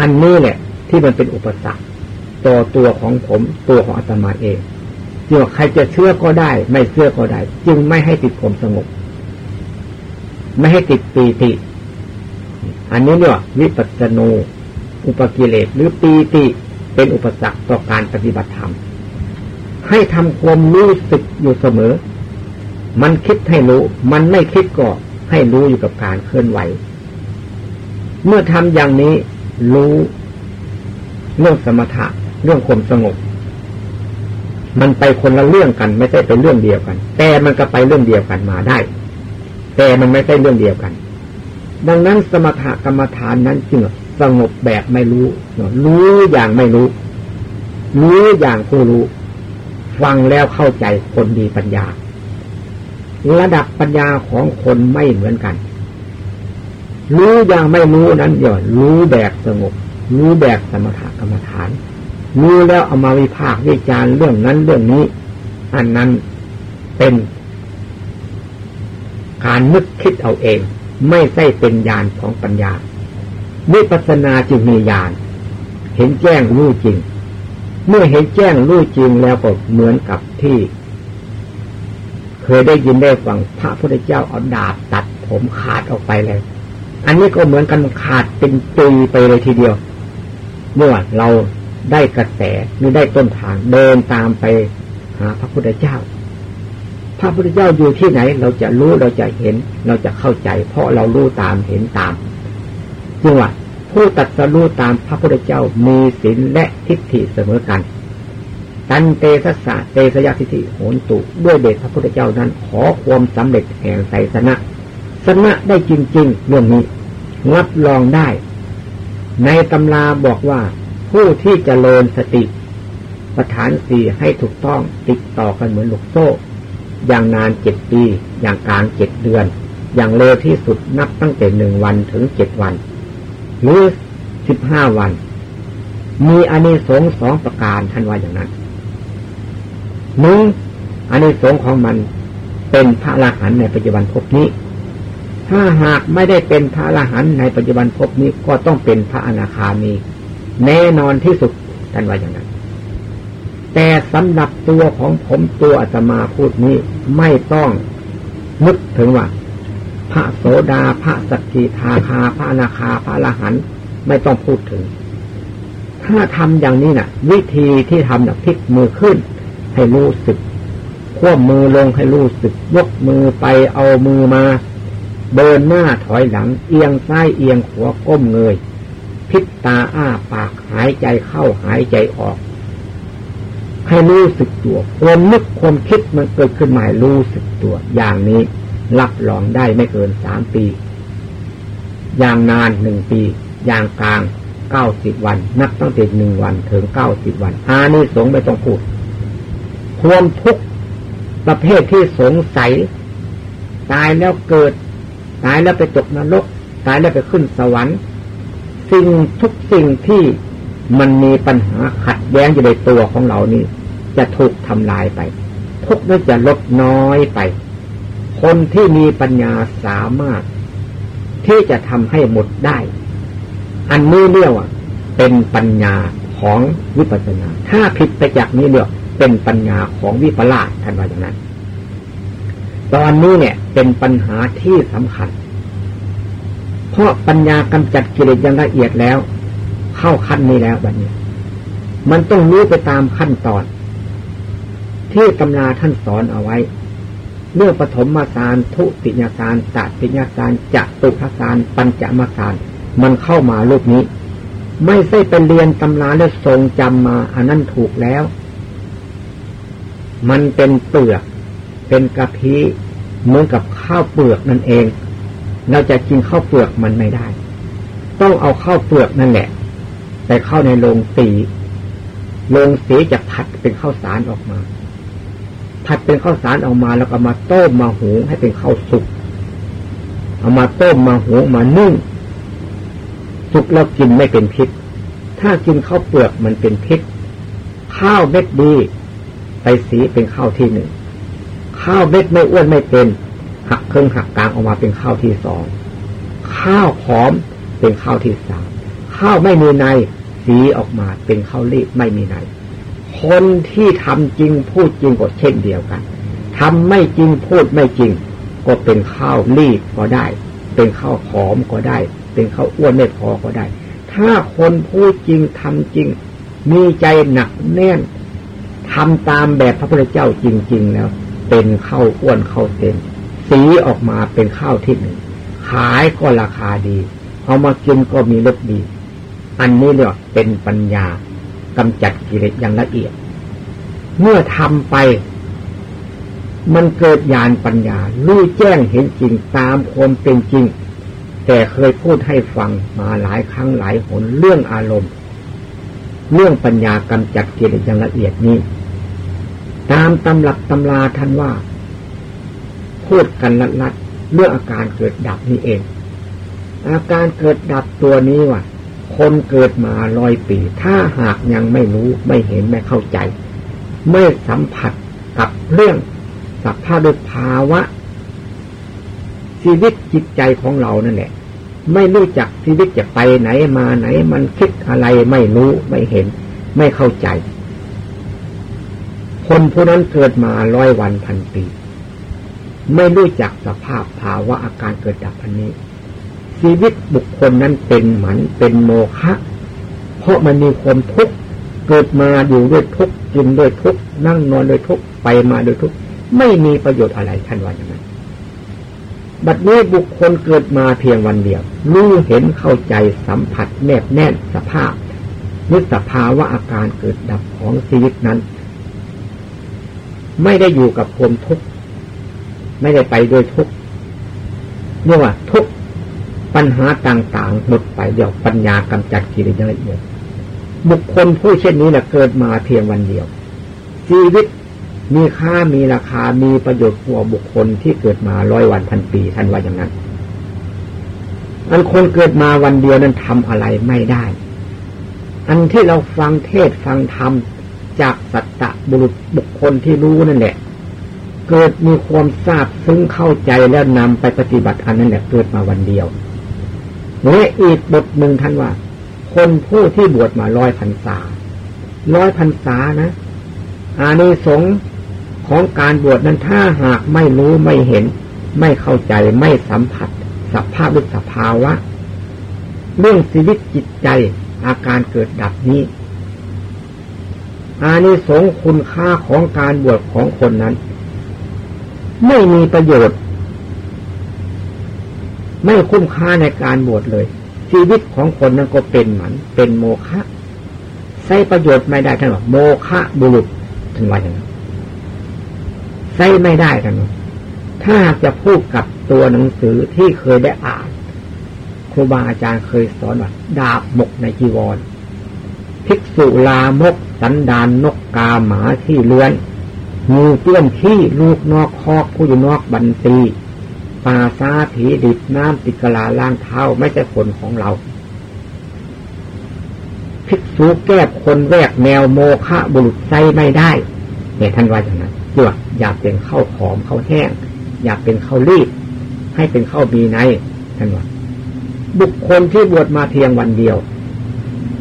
อันนี้แหละที่มันเป็นอุปสรรค ต่อตัวของผมตัวของอาตมาเองที่ว่าใครจะเชื่อก็ได้ ไม่เชื่อก็ได้ จึงไม่ให้ติดความสงบ ไม่ให้ติดปีติ อันนี้เนี่ยวิปัสสนูอุปกิเลสหรือปีติเป็นอุปสรรคต่อการปฏิบัติธรรม ให้ทำความรู้สึกอยู่เสมอ มันคิดให้รู้ มันไม่คิดก็ให้รู้อยู่กับการเคลื่อนไหว เมื่อทำอย่างนี้รู้เรื่องสมถะ เรื่องความสงบ มันไปคนละเรื่องกัน ไม่ใช่เป็นเรื่องเดียวกัน แต่มันก็ไปเรื่องเดียวกันมาได้ แต่มันไม่ใช่เรื่องเดียวกัน ดังนั้นสมถกรรมฐานนั้นจึงสงบแบบไม่รู้ รู้อย่างไม่รู้ รู้อย่างผู้รู้ ฟังแล้วเข้าใจคนดีปัญญา ระดับปัญญาของคนไม่เหมือนกัน รู้อย่างไม่รู้นั้นย่ารู้แบบสงบรู้แบบสมถกรรมฐาน รู้แล้วเอามาวิพากษ์วิจารณ์เรื่องนั้นเรื่องนี้ อันนั้นเป็นการนึกคิดเอาเอง ไม่ใช่เป็นญาณของปัญญา วิปัสนาจึงมีญาณเห็นแจ้งรู้จริง เมื่อเห็นแจ้งรู้จริงแล้วก็เหมือนกับที่ เคยได้ยินได้ฟังพระพุทธเจ้าเอาดาบตัดผมขาดออกไปเลย อันนี้ก็เหมือนกันขาดเป็นตุยไปเลยทีเดียว เมื่อเรา ได้กระแสหรือได้ต้นทางเดินตามไปหาพระพุทธเจ้า พระพุทธเจ้าอยู่ที่ไหน เราจะรู้เราจะเห็น เราจะเข้าใจ เพราะเรารู้ตามเห็นตามจึงว่าผู้ตัดสรู้ตามพระพุทธเจ้ามีศีลและทิฏฐิเสมอกันตันเตสสะเตสยทิฏฐิโหนตุ ด้วยเดชพระพุทธเจ้านั้น ขอความสำเร็จแห่งไสสนะสนะได้จริง ๆ เรื่องนี้รับรองได้ ในตำราบอกว่า ผู้ที่จเจริญสติประฐานสี่ให้ถูกต้องติดต่อกันเหมือนลูกโซ่ อย่างนานเจ็ดปี อย่างกลางเจ็ดเดือน อย่างเร็วที่สุดนับตั้งแต่หนึ่งวันถึงเจ็ดวัน หรือสิบห้าวัน มีอานิสงส์สองประการท่านว่าอย่างนั้นหนึ่งอานิสงส์ของมันเป็นพระอรหันต์ในปัจจุบันภพนี้ ถ้าหากไม่ได้เป็นพระอรหันต์ในปัจจุบันภพนี้ก็ต้องเป็นพระอนาคามี แน่นอนที่สุดท่านว่าอย่างนั้น แต่สำหรับตัวของผมตัวอาตมาพูดนี้ไม่ต้องนึกถึงว่า พระโสดาพระสกิทาคาพระนาคาพระละหันไม่ต้องพูดถึง ถ้าทำอย่างนี้นะ่ะ วิธีที่ทำนะ่ะพลิกมือขึ้น ให้รู้สึกควบมือลงให้รู้สึก ยกมือไปเอามือมา เดินหน้าถอยหลัง เอียงซ้ายเอียงขวาก้มเงย พิษตาอ้าปากหายใจเข้าหายใจออก ให้รู้สึกตัวความนึกความคิดมันเกิดขึ้นหมารู้สึกตัว อย่างนี้รับรองได้ไม่เกินสามปี อย่างนานหนึ่งปี อย่างกลางเก้าสิบวัน นับตั้งแต่หนึ่งวันถึงเก้าสิบวันอานี้สงไม่ต้องพูดความทุกข์ประเภทที่สงสัย ตายแล้วเกิด ตายแล้วไปตกนรก ตายแล้วไปขึ้นสวรรค์ สิ่งทุกสิ่งที่มันมีปัญหาขัดแย้งอยู่ในตัวของเรานี่จะถูกทำลายไป ทุกนั้นจะลดน้อยไป คนที่มีปัญญาสามารถ ที่จะทำให้หมดได้ อันนี้เรียกว่าเป็นปัญญาของวิปัสสนา ถ้าผิดไปจากนี้เรียกเป็นปัญญาของวิปลาสท่านว่าอย่างนั้น ตอนนี้เนี่ยเป็นปัญหาที่สำคัญ เพราะปัญญากำจัดกิเลสอย่างละเอียดแล้ว เข้าขั้นนี้แล้วแบบนี้ มันต้องรู้ไปตามขั้นตอน ที่ตำราท่านสอนเอาไว้เรื่องปฐมมาสารทุติยาสารตัติยาสารจะตุทสารปัญจมาสารมันเข้ามาลูกนี้ ไม่ใช่เป็นเรียนตำราแล้วทรงจำมาอันนั้นถูกแล้ว มันเป็นเปลือก เป็นกะทิเหมือนกับข้าวเปลือกนั่นเอง เราจะกินข้าวเปลือกมันไม่ได้ ต้องเอาข้าวเปลือกนั่นแหละ ไปเข้าในโรงสีโรงสีจะผัดเป็นข้าวสารออกมา ผัดเป็นข้าวสารออกมาแล้วก็มาต้มมาหุงให้เป็นข้าวสุกเอามาต้มมาหุงมานึ่งสุกแล้วกินไม่เป็นพิษ ถ้ากินข้าวเปลือกมันเป็นพิษ ข้าวเม็ดดี ไปสีเป็นข้าวที่หนึ่ง ข้าวเม็ดไม่อ้วนไม่เป็น หักเครื่องหักกลางออกมาเป็นข้าวที่สองข้าวหอมเป็นข้าวที่สามข้าวไม่มีในสีออกมาเป็นข้าวรีบไม่มีในคนที่ทำจริงพูดจริงก็เช่นเดียวกันทำไม่จริงพูดไม่จริง ก็เป็นข้าวรีบก็ได้ เป็นข้าวหอมก็ได้ เป็นข้าวอ้วนไม่พอก็ได้ ถ้าคนพูดจริงทำจริง มีใจหนักแน่นทำตามแบบพระพุทธเจ้าจริง ๆ แล้ว เป็นข้าวอ้วนข้าวเต็ม สีออกมาเป็นข้าวที่หนึ่ง ขายก็ราคาดีเอามากินก็มีรสดี อันนี้เรียกเป็นปัญญากำจัดกิเลสอย่างละเอียด เมื่อทำไป มันเกิดญาณปัญญารู้แจ้งเห็นจริงตามความเป็นจริง แต่เคยพูดให้ฟังมาหลายครั้งหลายหนเรื่องอารมณ์ เรื่องปัญญากำจัดกิเลสอย่างละเอียดนี้ ตามตำหลักตำราท่านว่า พูดกันลัดลัดเรื่องอาการเกิดดับนี่เอง อาการเกิดดับตัวนี้ว่ะ คนเกิดมาลอยปี ถ้าหากยังไม่รู้ไม่เห็นไม่เข้าใจ ไม่สัมผัสกับเรื่องสภาพด้วยภาวะ ชีวิตจิตใจของเรานั่นแหละไม่รู้จักชีวิตจะไปไหนมาไหน มันคิดอะไรไม่รู้ไม่เห็น ไม่เข้าใจ คนผู้นั้นเกิดมาร้อยวันพันปี ไม่รู้จักสภาพภาวะอาการเกิดดับอันนี้ ชีวิตบุคคลนั้นเป็นหมันเป็นโมฆะเพราะมันมีความทุกข์เกิดมาอยู่ด้วยทุกข์กินด้วยทุกข์นั่งนอนด้วยทุกข์ไปมาด้วยทุกข์ไม่มีประโยชน์อะไรท่านว่าอย่างนั้นบัดนี้บุคคลเกิดมาเพียงวันเดียวรู้เห็นเข้าใจสัมผัสแนบแน่นสภาพนึกสภาวะอาการเกิดดับของชีวิตนั้น ไม่ได้อยู่กับความทุกข์ ไม่ได้ไปโดยทุกข์เรียกว่าทุกปัญหาต่างๆหมดไปเดี๋ยวปัญญากำจัดกิเลสละเอียด บุคคลผู้เช่นนี้นะเกิดมาเพียงวันเดียว ชีวิตมีค่ามีราคามีประโยชน์กว่าบุคคลที่เกิดมาร้อยวันพันปีท่านว่าอย่างนั้นอันคนเกิดมาวันเดียวนั้นทำอะไรไม่ได้ อันที่เราฟังเทศฟังธรรมจากสัตตะบุรุษบุคคลที่รู้นั่นแหละ เกิดมีความทราบซึ้งเข้าใจแล้วนำไปปฏิบัติอันนั้นแหละเกิดมาวันเดียวเนี่ยอีกบทหนึ่งท่านว่า คนผู้ที่บวชมาร้อยพรรษาร้อยพรรษานะอานิสงส์ของการบวชนั้นถ้าหากไม่รู้ไม่เห็น ไม่เข้าใจไม่สัมผัสสภาพหรือสภาวะ เรื่องชีวิตจิตใจอาการเกิดดับนี้อานิสงส์คุณค่าของการบวชของคนนั้น ไม่มีประโยชน์ ไม่คุ้มค่าในการบวชเลย ชีวิตของคนนั้นก็เป็นเหมือนเป็นโมฆะใช้ประโยชน์ไม่ได้ท่านบอกโมฆะบุรุษท่านว่าอย่างนั้นใช้ไม่ได้ท่านบอกถ้าจะพูดกับตัวหนังสือที่เคยได้อ่านครูบาอาจารย์เคยสอนว่าดาบหมกในจีวร ภิกษุลามกสันดานนกกาหมาที่เลื้อน งูเตี้ยมขี้ลูกนอกคอกผู้อยู่นอกบันตีปาซาผีดิบน้ำติกลาล่างเท้าไม่ใช่คนของเราภิกษุแก้คนแวกแนวโมฆะบุรุษไซไม่ได้เนี่ยท่านว่าอย่างนั้นเจืออยากเป็นข้าวหอมข้าวแห้ง อยากเป็นข้าวรีบให้เป็นข้าวบีในท่านว่าบุคคลที่บวชมาเพียงวันเดียว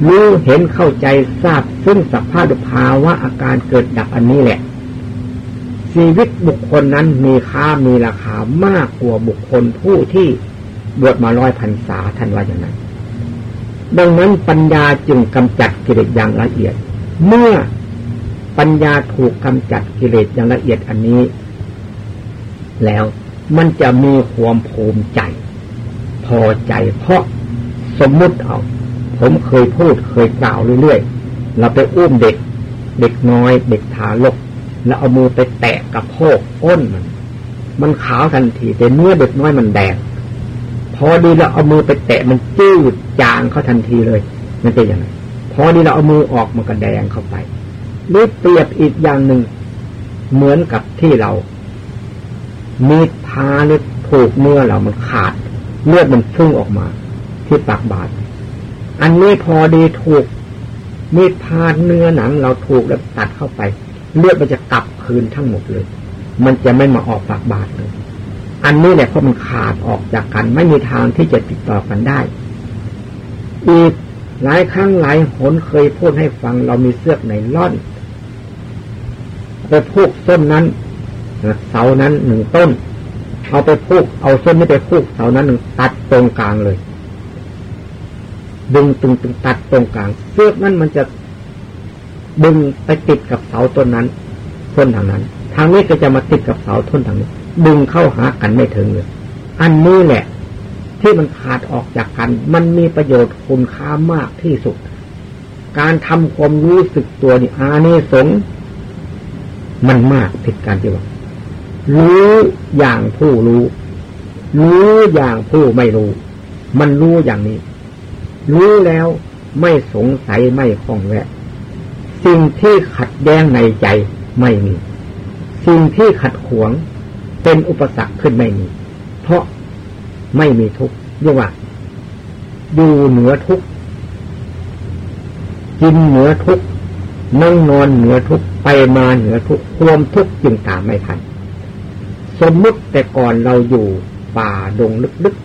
รู้เห็นเข้าใจทราบซึ่งสภาพภาวะอาการเกิดดับอันนี้แหละ ชีวิตบุคคลนั้นมีค่ามีราคามากกว่าบุคคลผู้ที่บวชมาร้อยพันษาท่านว่าอย่างนั้น ดังนั้นปัญญาจึงกำจัดกิเลสอย่างละเอียด เมื่อปัญญาถูกกำจัดกิเลสอย่างละเอียดอันนี้ แล้วมันจะมีความภูมิใจ พอใจเพราะสมมุติเอา ผมเคยพูดเคยกล่าวเรื่อยๆเราไปอุ้มเด็ก เด็กน้อย เด็กทารก แล้วเอามือไปแตะกับโพกอ้นมัน มันขาวทันที แต่เนื้อเด็กน้อยมันแดงพอดีเราเอามือไปแตะมันจืดจางเขาทันทีเลยนั่นเป็นยังไงพอดีเราเอามือออกมันก็แดงเข้าไปหรือเปรียบอีกอย่างหนึ่งเหมือนกับที่เรา มีดพาหรือผูกเนื้อเรามันขาดเลือดมันพุ่งออกมา ที่ปากบาดอันนี้พอดีถูกมีดพาดเนื้อหนังเราถูกแล้วตัดเข้าไป เลือดมันจะกลับคืนทั้งหมดเลย มันจะไม่มาออกปากบาดเลย อันนี้แหละเพราะมันขาดออกจากกัน ไม่มีทางที่จะติดต่อกันได้ อีกหลายครั้งหลายหนเคยพูดให้ฟังเรามีเสื้อในล่อนไปพูกส้นนั้นเสานั้นหนึ่งต้น เอาไปพูกเอาส้นนี้ไปพูกเสานั้นหนึ่งตัดตรงกลางเลยดึงตึงตึงตัดตรงกลางเสื้อนั้นมันจะ ดึงไปติดกับเสาต้นนั้นต้นทางนั้น ทางนี้ก็จะมาติดกับเสาต้นทางนี้ ดึงเข้าหากันไม่ถึงเลยอันนี้แหละ ที่มันขาดออกจากกัน มันมีประโยชน์คุณค่ามากที่สุด การทำความรู้สึกตัวนี่อานิสงส์มันมากผิดการที่ว่ารู้อย่างผู้รู้ รู้อย่างผู้ไม่รู้ มันรู้อย่างนี้ รู้แล้วไม่สงสัยไม่คล้องแวะ สิ่งที่ขัดแย้งในใจไม่มี สิ่งที่ขัดขวงเป็นอุปสรรคขึ้นไม่มี เพราะไม่มีทุกข์เรียกว่า อยู่เหนือทุกข์กินเหนือทุกข์นั่งนอนเหนือทุกข์ไปมาเหนือทุกข์ความทุกข์จึงตามไม่ทัน สมมุติแต่ก่อนเราอยู่ป่าดงลึก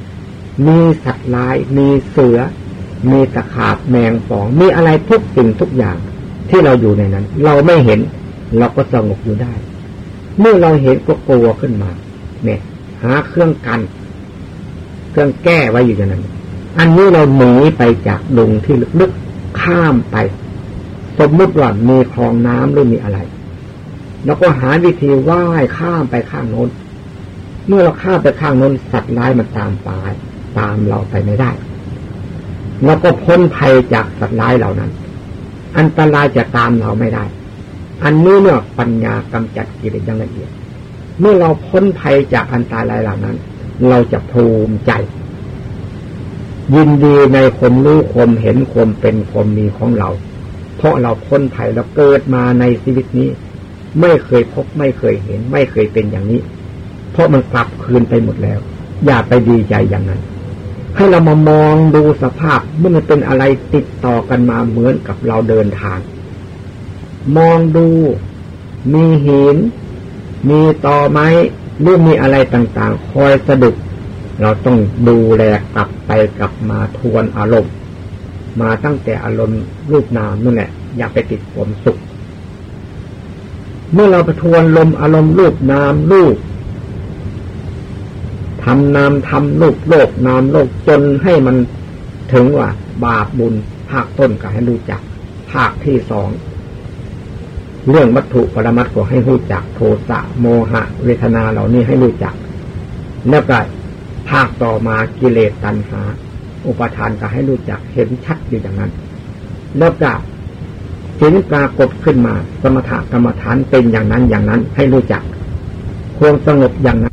ๆ มีสัตว์ร้าย มีเสือ มีตะขาบแมงป่อง มีอะไรทุกสิ่งทุกอย่าง ที่เราอยู่ในนั้น เราไม่เห็น เราก็สงบอยู่ได้ เมื่อเราเห็นก็กลัวขึ้นมา เนี่ย หาเครื่องกัน เครื่องแก้ไว้อยู่อย่างนั้น อันนี้เราหนีไปจากดงที่ลึกๆข้ามไป สมมติว่ามีคลองน้ำหรือมีอะไรแล้วก็หาวิธีว่ายข้ามไปข้างโน้น เมื่อเราข้ามไปข้างโน้นสัตว์ร้ายมันตามไปตามเราไปไม่ได้เราก็พ้นภัยจากสัตว์ร้ายเหล่านั้น อันตรายจะตามเราไม่ได้ อันนี้เนี่ยปัญญากำจัดกิเลสอย่างละเอียด เมื่อเราพ้นภัยจากอันตรายเหล่านั้น เราจะภูมิใจ ยินดีในความรู้ความเห็นความเป็นความมีของเรา เพราะเราพ้นภัยเราเกิดมาในชีวิตนี้ ไม่เคยพบไม่เคยเห็น ไม่เคยเป็นอย่างนี้ เพราะมันกลับคืนไปหมดแล้ว อย่าไปดีใจอย่างนั้น ให้เรามามองดูสภาพเมื่อมันเป็นอะไรติดต่อกันมาเหมือนกับเราเดินทาง มองดูมีหิน มีตอไม้หรือมีอะไรต่างๆ คอยสะดุดเราต้องดูแลกลับไปกลับมาทวนอารมณ์ มาตั้งแต่อารมณ์รูปนามนั่นแหละ อย่าไปติดความสุข เมื่อเราไปทวนลมอารมณ์รูปนามรูป ทำนามทำลูกโลกนามโลกจนให้มันถึงว่า บาปบุญภาคต้นก็ให้รู้จัก ภาคที่สองเรื่องวัตถุปรมัตถ์ก็ให้รู้จัก โทสะโมหะ เวทนาเหล่านี้ให้รู้จัก แล้วก็ภาคต่อมากิเลสตัณหา อุปทานก็ให้รู้จักเห็นชัดอยู่อย่างนั้น แล้วก็สิ่งปรากฏขึ้นมา สมถะกรรมฐานเป็นอย่างนั้นอย่างนั้นให้รู้จัก ควรสงบอย่างนั้น